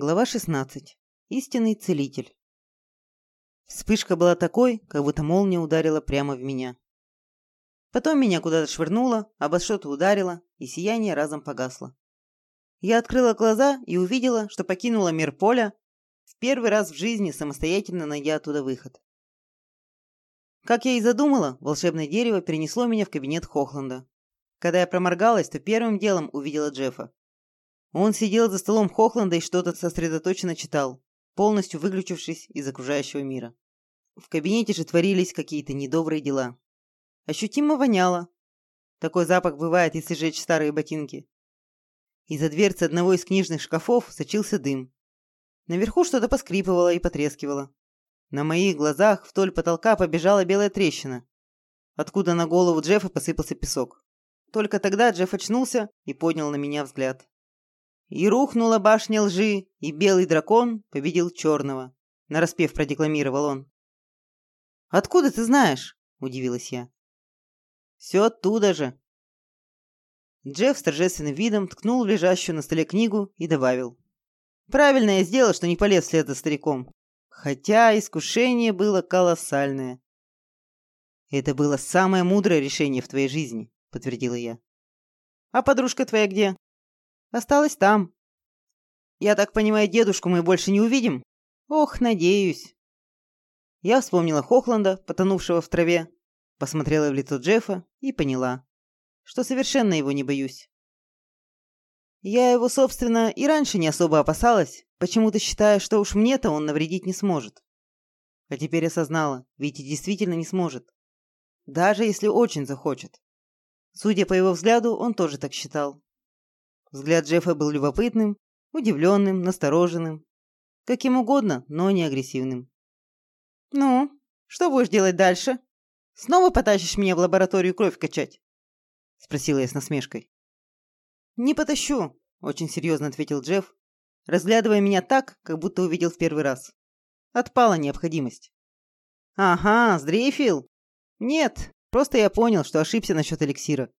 Глава 16. Истинный целитель. Вспышка была такой, как будто молния ударила прямо в меня. Потом меня куда-то швырнуло, обо что-то ударило, и сияние разом погасло. Я открыла глаза и увидела, что покинула мир поля, в первый раз в жизни самостоятельно найдя оттуда выход. Как я и задумала, волшебное дерево перенесло меня в кабинет Хохланда. Когда я проморгалась, то первым делом увидела Джеффа. Он сидел за столом Хохланда и что-то сосредоточенно читал, полностью выключившись из окружающего мира. В кабинете же творились какие-то недобрые дела. Ощутимо воняло. Такой запах бывает, если жечь старые ботинки. Из-за дверцы одного из книжных шкафов сочился дым. Наверху что-то поскрипывало и потрескивало. На моих глазах вдоль потолка побежала белая трещина, откуда на голову Джеффа посыпался песок. Только тогда Джефф очнулся и поднял на меня взгляд. И рухнула башня лжи, и белый дракон победил черного. Нараспев продекламировал он. «Откуда ты знаешь?» – удивилась я. «Все оттуда же». Джефф с торжественным видом ткнул лежащую на столе книгу и добавил. «Правильно я сделал, что не полез вслед за стариком. Хотя искушение было колоссальное». «Это было самое мудрое решение в твоей жизни», – подтвердила я. «А подружка твоя где?» Осталась там. Я так понимаю, дедушку мы больше не увидим? Ох, надеюсь. Я вспомнила Хохланда, потонувшего в траве, посмотрела в лицо Джеффа и поняла, что совершенно его не боюсь. Я его, собственно, и раньше не особо опасалась, почему-то считая, что уж мне-то он навредить не сможет. А теперь осознала, и действительно не сможет. Даже если очень захочет. Судя по его взгляду, он тоже так считал. Взгляд Джеффа был любопытным, удивленным, настороженным. Каким угодно, но не агрессивным. «Ну, что будешь делать дальше? Снова потащишь меня в лабораторию кровь качать?» Спросила я с насмешкой. «Не потащу», — очень серьезно ответил Джефф, разглядывая меня так, как будто увидел в первый раз. Отпала необходимость. «Ага, сдрейфил?» «Нет, просто я понял, что ошибся насчет эликсира.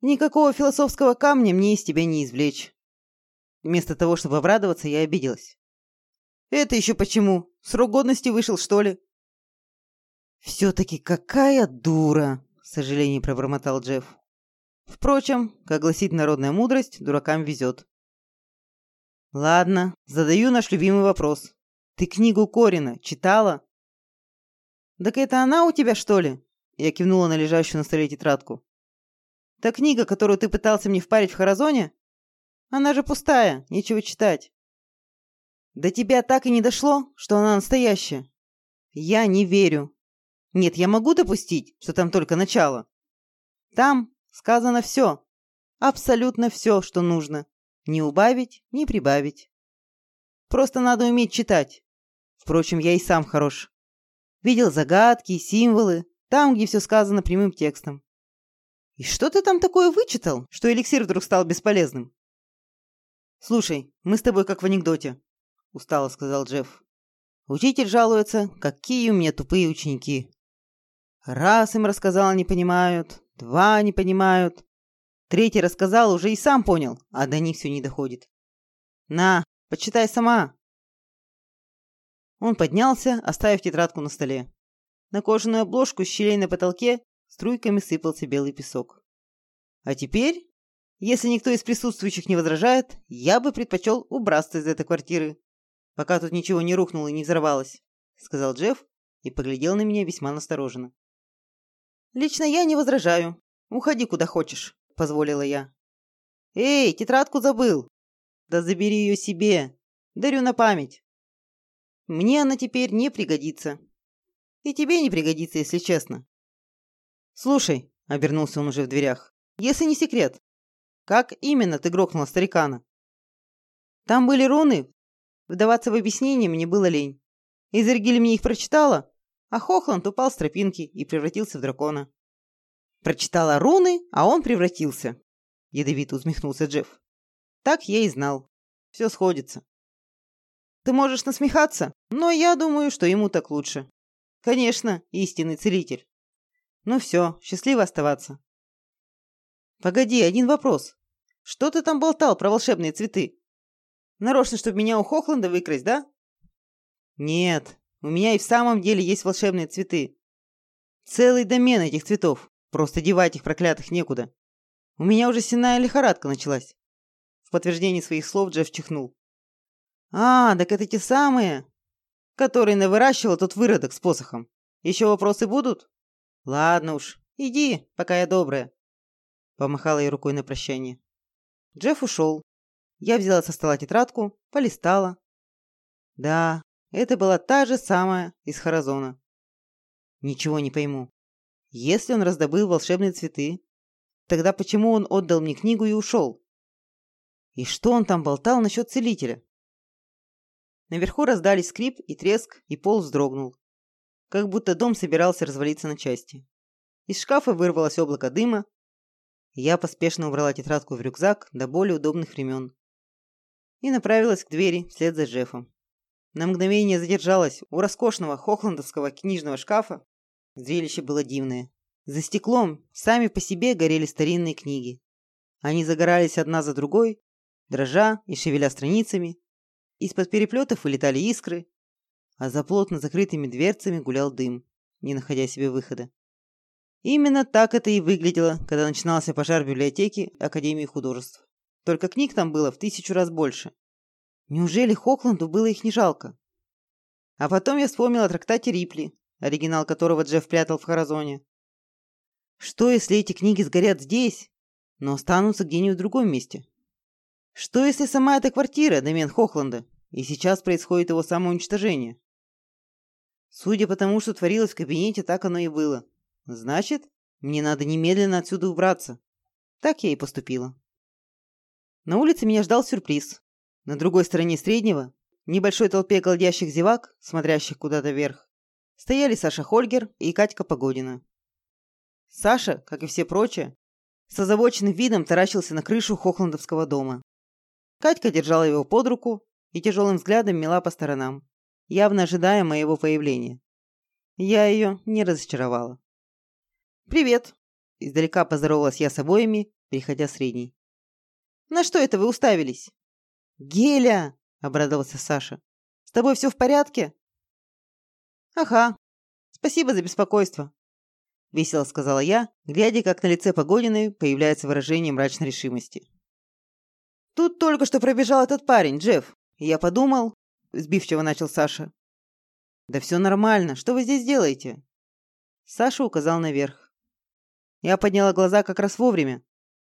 Никакого философского камня мне из тебя не извлечь. Вместо того, чтобы обрадоваться, я обиделась. Это еще почему? Срок годности вышел, что ли? Все-таки какая дура, с сожалением пробормотал Джефф. Впрочем, как гласит народная мудрость, дуракам везет. Ладно, задаю наш любимый вопрос. Ты книгу Корина читала? Так это она у тебя, что ли? Я кивнула на лежащую на столе тетрадку. Та книга, которую ты пытался мне впарить в Харазоне? Она же пустая, нечего читать. До тебя так и не дошло, что она настоящая. Я не верю. Нет, я могу допустить, что там только начало. Там сказано все. Абсолютно все, что нужно. Не убавить, не прибавить. Просто надо уметь читать. Впрочем, я и сам хорош. Видел загадки, символы, там, где все сказано прямым текстом. И что ты там такое вычитал, что эликсир вдруг стал бесполезным? Слушай, мы с тобой как в анекдоте, устало сказал Джефф. Учитель жалуется, какие у меня тупые ученики. Раз им рассказал, не понимают, два не понимают, третий рассказал, уже и сам понял, а до них все не доходит. На, почитай сама. Он поднялся, оставив тетрадку на столе. На кожаную обложку с щелей на потолке Струйками сыпался белый песок. А теперь, если никто из присутствующих не возражает, я бы предпочел убраться из этой квартиры, пока тут ничего не рухнуло и не взорвалось, сказал Джефф и поглядел на меня весьма настороженно. Лично я не возражаю. Уходи куда хочешь, позволила я. Эй, тетрадку забыл. Да забери ее себе. Дарю на память. Мне она теперь не пригодится. И тебе не пригодится, если честно. «Слушай», — обернулся он уже в дверях, — «если не секрет, как именно ты грохнула старикана?» «Там были руны. Вдаваться в объяснение мне было лень. Изергиль мне их прочитала, а Хохланд упал с тропинки и превратился в дракона». «Прочитала руны, а он превратился», — ядовито усмехнулся Джефф. «Так я и знал. Все сходится». «Ты можешь насмехаться, но я думаю, что ему так лучше. Конечно, истинный целитель. Ну все, счастливо оставаться. Погоди, один вопрос. Что ты там болтал про волшебные цветы? Нарочно, чтобы меня у Хохланда выкрасть, да? Нет, у меня и в самом деле есть волшебные цветы. Целый домен этих цветов. Просто девать их проклятых некуда. У меня уже сенная лихорадка началась. В подтверждение своих слов Джефф чихнул. А, так это те самые, которые навыращивал тот выродок с посохом. Еще вопросы будут? Ладно уж, иди, пока я добрая. Помахала ей рукой на прощание. Джефф ушел. Я взяла со стола тетрадку, полистала. Да, это была та же самая из Харазона. Ничего не пойму. Если он раздобыл волшебные цветы, тогда почему он отдал мне книгу и ушел? И что он там болтал насчет целителя? Наверху раздались скрип и треск, и пол вздрогнул. Как будто дом собирался развалиться на части. Из шкафа вырвалось облако дыма. Я поспешно убрала тетрадку в рюкзак до более удобных времен. И направилась к двери вслед за Джеффом. На мгновение задержалась у роскошного хохландовского книжного шкафа. Зрелище было дивное. За стеклом сами по себе горели старинные книги. Они загорались одна за другой, дрожа и шевеля страницами. Из-под переплетов вылетали искры, а за плотно закрытыми дверцами гулял дым, не находя себе выхода. Именно так это и выглядело, когда начинался пожар библиотеки Академии художеств. Только книг там было в тысячу раз больше. Неужели Хокланду было их не жалко? А потом я вспомнил о трактате Рипли, оригинал которого Джефф прятал в Харазоне. Что, если эти книги сгорят здесь, но останутся где-нибудь в другом месте? Что, если сама эта квартира – домен Хохланда, и сейчас происходит его самоуничтожение? Судя по тому, что творилось в кабинете, так оно и было. Значит, мне надо немедленно отсюда убраться. Так я и поступила. На улице меня ждал сюрприз. На другой стороне Среднего, в небольшой толпе голдящих зевак, смотрящих куда-то вверх, стояли Саша Хольгер и Катька Погодина. Саша, как и все прочие, с озабоченным видом таращился на крышу Хохландовского дома. Катька держала его под руку и тяжелым взглядом мела по сторонам, явно ожидая моего появления. Я ее не разочаровала. «Привет!» – издалека поздоровалась я с обоими, переходя средний. «На что это вы уставились?» «Геля!» – обрадовался Саша. «С тобой все в порядке?» «Ага. Спасибо за беспокойство», – весело сказала я, глядя, как на лице Погодиной появляется выражение мрачной решимости. «Тут только что пробежал этот парень, Джефф. И я подумал...» – сбивчиво начал Саша. «Да все нормально. Что вы здесь делаете?» Саша указал наверх. Я подняла глаза как раз вовремя,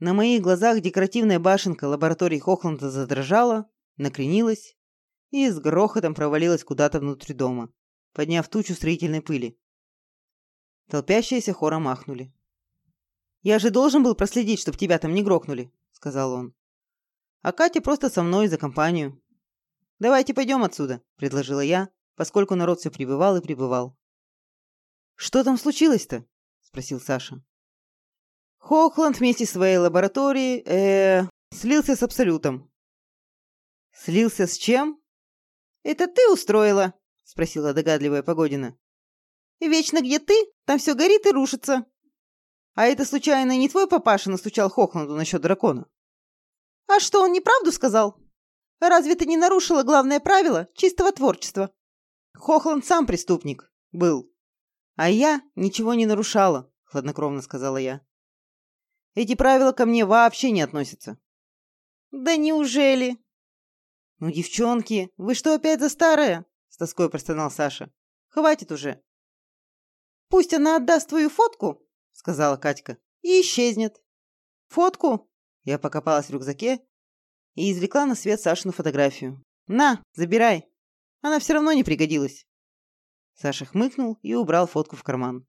на моих глазах декоративная башенка лаборатории Хохланда задрожала, накренилась и с грохотом провалилась куда-то внутрь дома, подняв тучу строительной пыли. Толпящиеся хором махнули. «Я же должен был проследить, чтобы тебя там не грохнули», — сказал он. «А Катя просто со мной за компанию». «Давайте пойдем отсюда», — предложила я, поскольку народ все прибывал и прибывал. «Что там случилось-то?» — спросил Саша. Хохланд вместе с своей лабораторией э, слился с Абсолютом. Слился с чем? Это ты устроила? спросила догадливая Погодина. Вечно где ты, там все горит и рушится. А это случайно не твой папаша настучал Хохланду насчет дракона? А что, он неправду сказал? Разве ты не нарушила главное правило чистого творчества? Хохланд сам преступник был. А я ничего не нарушала, хладнокровно сказала я. Эти правила ко мне вообще не относятся. Да неужели? Ну, девчонки, вы что опять за старое? С тоской простонал Саша. Хватит уже. Пусть она отдаст твою фотку, сказала Катька, и исчезнет. Фотку? Я покопалась в рюкзаке и извлекла на свет Сашину фотографию. На, забирай. Она все равно не пригодилась. Саша хмыкнул и убрал фотку в карман.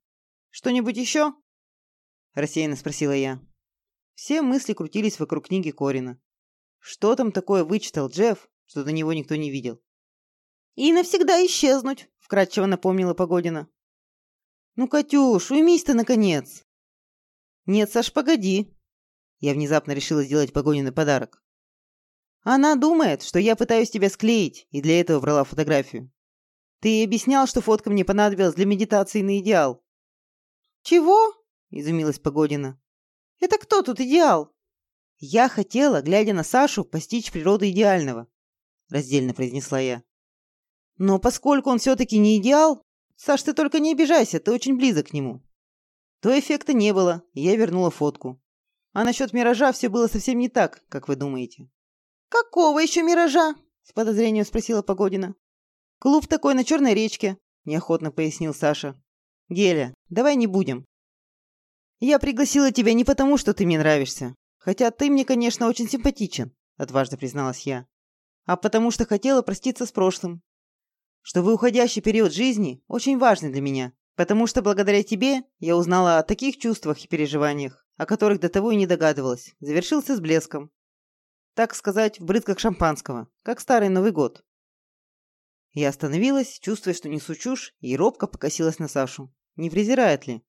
«Что-нибудь еще?» – рассеянно спросила я. Все мысли крутились вокруг книги Корина. Что там такое вычитал Джефф, что до него никто не видел? «И навсегда исчезнуть», — вкратчиво напомнила Погодина. «Ну, Катюш, уймись ты, наконец!» «Нет, Саш, погоди!» Я внезапно решила сделать Погодиной подарок. «Она думает, что я пытаюсь тебя склеить, и для этого брала фотографию. Ты ей объяснял, что фотка мне понадобилась для медитации на идеал». «Чего?» — изумилась Погодина. Это кто тут идеал? Я хотела, глядя на Сашу, постичь природу идеального. – раздельно произнесла я. «Но поскольку он все-таки не идеал, Саш, ты только не обижайся, ты очень близок к нему». То эффекта не было, и я вернула фотку. А насчет миража все было совсем не так, как вы думаете. «Какого еще миража?» – с подозрением спросила Погодина. «Клуб такой на Черной речке», – неохотно пояснил Саша. «Геля, давай не будем. Я пригласила тебя не потому, что ты мне нравишься, хотя ты мне, конечно, очень симпатичен», – отважно призналась я, «а потому что хотела проститься с прошлым. Что в уходящий период жизни очень важный для меня, потому что благодаря тебе я узнала о таких чувствах и переживаниях, о которых до того и не догадывалась, завершился с блеском. Так сказать, в брызгах шампанского, как старый Новый год. Я остановилась, чувствуя, что несу чушь, и робко покосилась на Сашу. Не презирает ли?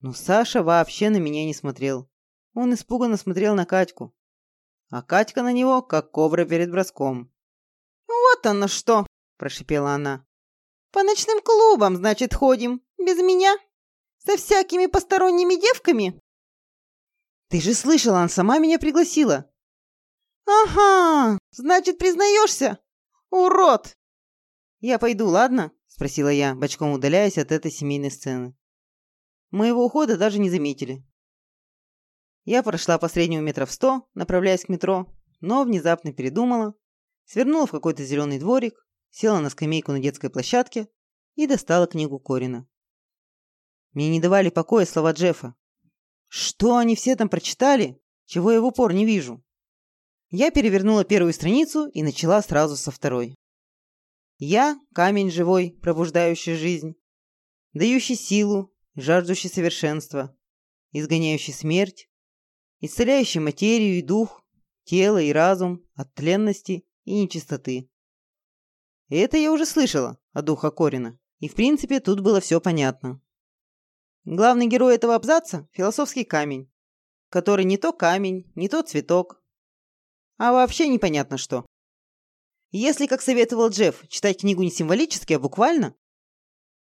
Но Саша вообще на меня не смотрел. Он испуганно смотрел на Катьку. А Катька на него, как кобра перед броском. «Вот оно что!» – прошипела она. «По ночным клубам, значит, ходим. Без меня? Со всякими посторонними девками?» «Ты же слышала, она сама меня пригласила!» «Ага, значит, признаешься? Урод!» «Я пойду, ладно?» – спросила я, бочком удаляясь от этой семейной сцены. Моего ухода даже не заметили. Я прошла по среднему метров сто, направляясь к метро, но внезапно передумала, свернула в какой-то зеленый дворик, села на скамейку на детской площадке и достала книгу Корина. Мне не давали покоя слова Джеффа. Что они все там прочитали, чего я в упор не вижу? Я перевернула первую страницу и начала сразу со второй. Я – камень живой, пробуждающий жизнь, дающий силу, жаждущий совершенства, изгоняющий смерть, исцеляющий материю и дух, тело и разум от тленности и нечистоты. Это я уже слышала от духа Корина, и в принципе тут было все понятно. Главный герой этого абзаца – философский камень, который не то камень, не то цветок, а вообще непонятно что. Если, как советовал Джефф, читать книгу не символически, а буквально,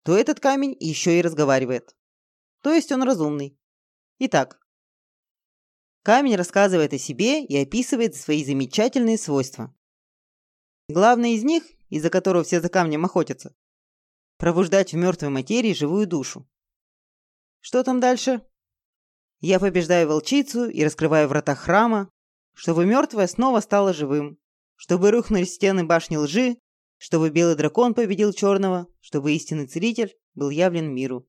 то этот камень еще и разговаривает. То есть он разумный. Итак, камень рассказывает о себе и описывает свои замечательные свойства. Главное из них, из-за которого все за камнем охотятся, пробуждать в мертвой материи живую душу. Что там дальше? Я побеждаю волчицу и раскрываю врата храма, чтобы мертвое снова стало живым чтобы рухнули стены башни лжи, чтобы белый дракон победил черного, чтобы истинный целитель был явлен миру.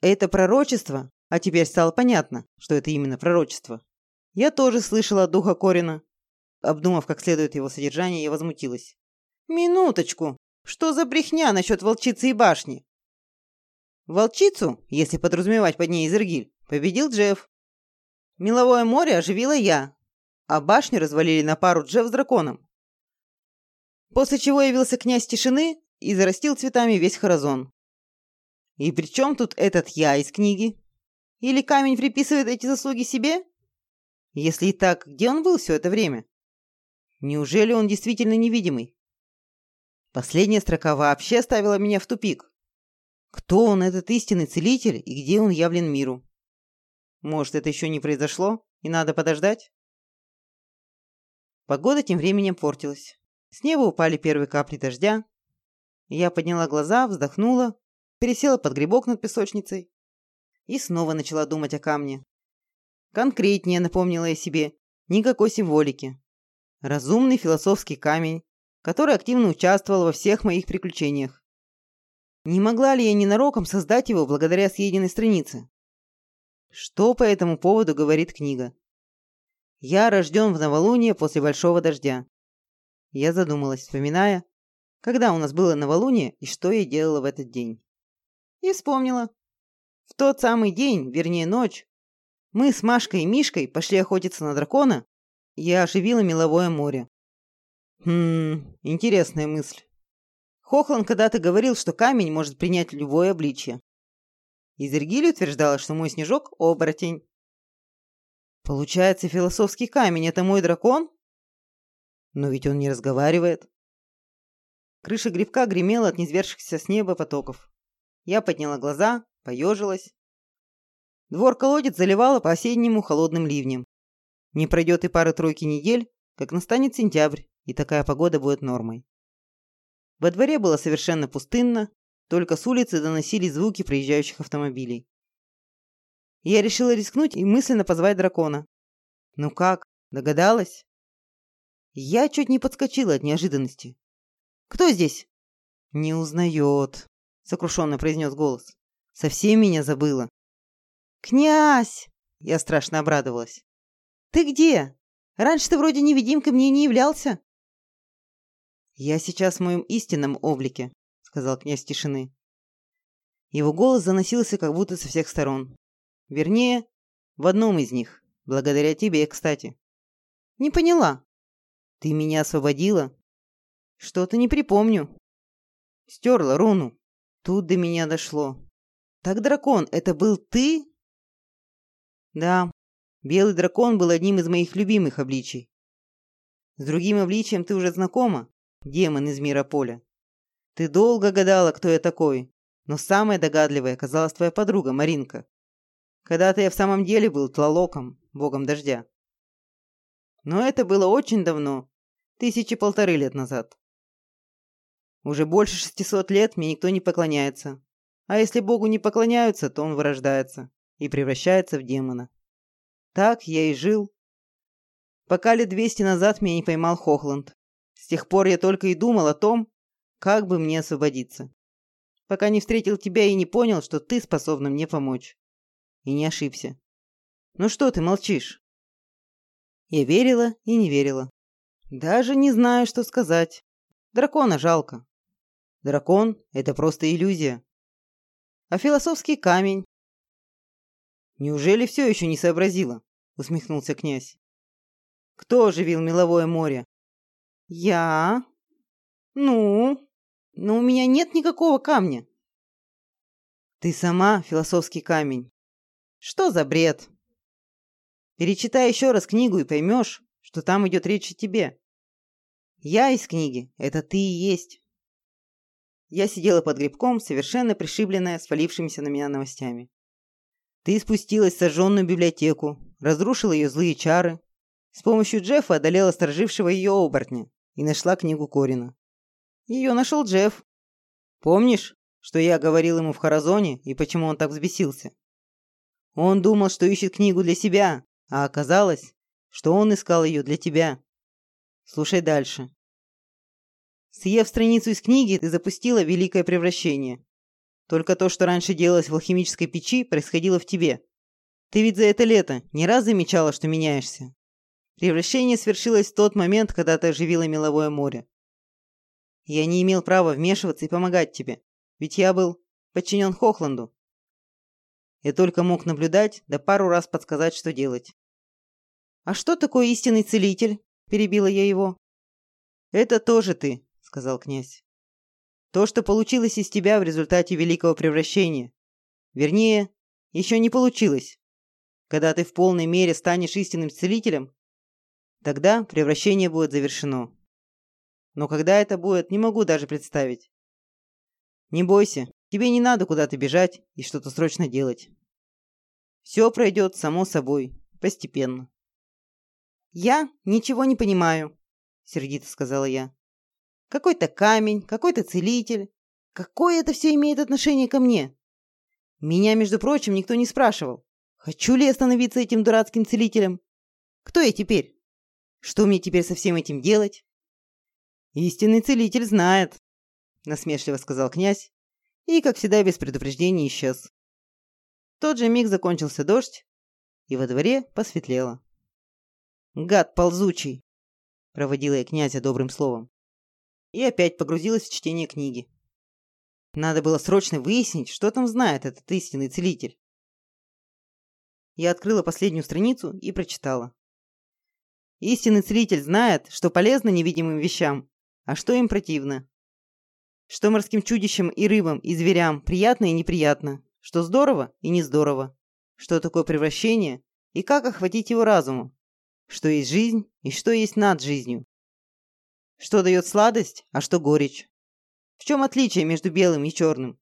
Это пророчество, а теперь стало понятно, что это именно пророчество. Я тоже слышала от духа Корина. Обдумав как следует его содержание, я возмутилась. «Минуточку! Что за брехня насчет волчицы и башни?» Волчицу, если подразумевать под ней Изергиль, победил Джефф. Меловое море оживила я, а башню развалили на пару Джефф с драконом. После чего явился князь тишины и зарастил цветами весь Харазон. И при чем тут этот я из книги? Или камень приписывает эти заслуги себе? Если и так, где он был все это время? Неужели он действительно невидимый? Последняя строка вообще ставила меня в тупик. Кто он, этот истинный целитель, и где он явлен миру? Может, это еще не произошло, и надо подождать? Погода тем временем портилась. С неба упали первые капли дождя. Я подняла глаза, вздохнула, пересела под грибок над песочницей и снова начала думать о камне. Конкретнее напомнила я себе, никакой символики. Разумный философский камень, который активно участвовал во всех моих приключениях. Не могла ли я ненароком создать его благодаря съеденной странице? Что по этому поводу говорит книга? Я рожден в новолуние после большого дождя. Я задумалась, вспоминая, когда у нас было новолуние и что я делала в этот день. И вспомнила. В тот самый день, вернее ночь, мы с Машкой и Мишкой пошли охотиться на дракона, и я оживила меловое море. Хм, интересная мысль. Хохлан когда-то говорил, что камень может принять любое обличье. Изергиль утверждала, что мой снежок – оборотень. Получается, философский камень – это мой дракон? Но ведь он не разговаривает. Крыша грибка гремела от низвершихся с неба потоков. Я подняла глаза, поежилась. Двор-колодец заливало по-осеннему холодным ливнем. Не пройдет и пары-тройки недель, как настанет сентябрь, и такая погода будет нормой. Во дворе было совершенно пустынно, только с улицы доносились звуки проезжающих автомобилей. Я решила рискнуть и мысленно позвать дракона. «Ну как, догадалась?» Я чуть не подскочила от неожиданности. «Кто здесь?» «Не узнает», — сокрушенно произнес голос. «Совсем меня забыла». «Князь!» — я страшно обрадовалась. «Ты где? Раньше ты вроде невидимкой мне не являлся». «Я сейчас в моем истинном облике», — сказал князь тишины. Его голос заносился как будто со всех сторон. Вернее, в одном из них. Благодаря тебе, кстати. Не поняла. Ты меня освободила? Что-то не припомню. Стерла руну. Тут до меня дошло. Так, дракон, это был ты? Да. Белый дракон был одним из моих любимых обличий. С другим обличием ты уже знакома, демон из мира поля. Ты долго гадала, кто я такой, но самая догадливая оказалась твоя подруга Маринка. Когда-то я в самом деле был Тлалоком, богом дождя. Но это было очень давно, тысячи полторы лет назад. Уже больше шестисот лет мне никто не поклоняется. А если богу не поклоняются, то он вырождается и превращается в демона. Так я и жил. Пока лет двести назад меня не поймал Хохланд. С тех пор я только и думал о том, как бы мне освободиться. Пока не встретил тебя и не понял, что ты способна мне помочь. И не ошибся. Ну что ты молчишь? Я верила и не верила. Даже не знаю, что сказать. Дракона жалко. Дракон — это просто иллюзия. А философский камень? Неужели все еще не сообразила? Усмехнулся князь. Кто оживил меловое море? Я. Ну? Но у меня нет никакого камня. Ты сама философский камень. Что за бред? Перечитай еще раз книгу и поймешь, что там идет речь о тебе. Я из книги. Это ты и есть. Я сидела под грибком, совершенно пришибленная свалившимися на меня новостями. Ты спустилась в сожженную библиотеку, разрушила ее злые чары, с помощью Джеффа одолела сторожившего ее оборотня и нашла книгу Корина. Ее нашел Джефф. Помнишь, что я говорил ему в Харазоне и почему он так взбесился? Он думал, что ищет книгу для себя, а оказалось, что он искал ее для тебя. Слушай дальше. Съев страницу из книги, ты запустила великое превращение. Только то, что раньше делалось в алхимической печи, происходило в тебе. Ты ведь за это лето не раз замечала, что меняешься. Превращение свершилось в тот момент, когда ты оживила меловое море. Я не имел права вмешиваться и помогать тебе, ведь я был подчинен Хохланду. Я только мог наблюдать, да пару раз подсказать, что делать. «А что такое истинный целитель?» – перебила я его. «Это тоже ты», – сказал князь. «То, что получилось из тебя в результате великого превращения. Вернее, еще не получилось. Когда ты в полной мере станешь истинным целителем, тогда превращение будет завершено. Но когда это будет, не могу даже представить. Не бойся, Тебе не надо куда-то бежать и что-то срочно делать. Все пройдет само собой, постепенно. «Я ничего не понимаю», — сердито сказала я. «Какой-то камень, какой-то целитель. Какое это все имеет отношение ко мне? Меня, между прочим, никто не спрашивал, хочу ли я становиться этим дурацким целителем. Кто я теперь? Что мне теперь со всем этим делать?» «Истинный целитель знает», — насмешливо сказал князь и, как всегда, без предупреждения исчез. В тот же миг закончился дождь, и во дворе посветлело. «Гад ползучий!» – проводила я князя добрым словом. И опять погрузилась в чтение книги. Надо было срочно выяснить, что там знает этот истинный целитель. Я открыла последнюю страницу и прочитала. Истинный целитель знает, что полезно невидимым вещам, а что им противно что морским чудищам и рыбам, и зверям приятно и неприятно, что здорово и не здорово, что такое превращение и как охватить его разумом, что есть жизнь и что есть над жизнью, что дает сладость, а что горечь, в чем отличие между белым и черным,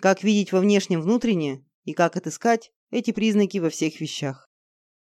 как видеть во внешнем внутреннее и как отыскать эти признаки во всех вещах.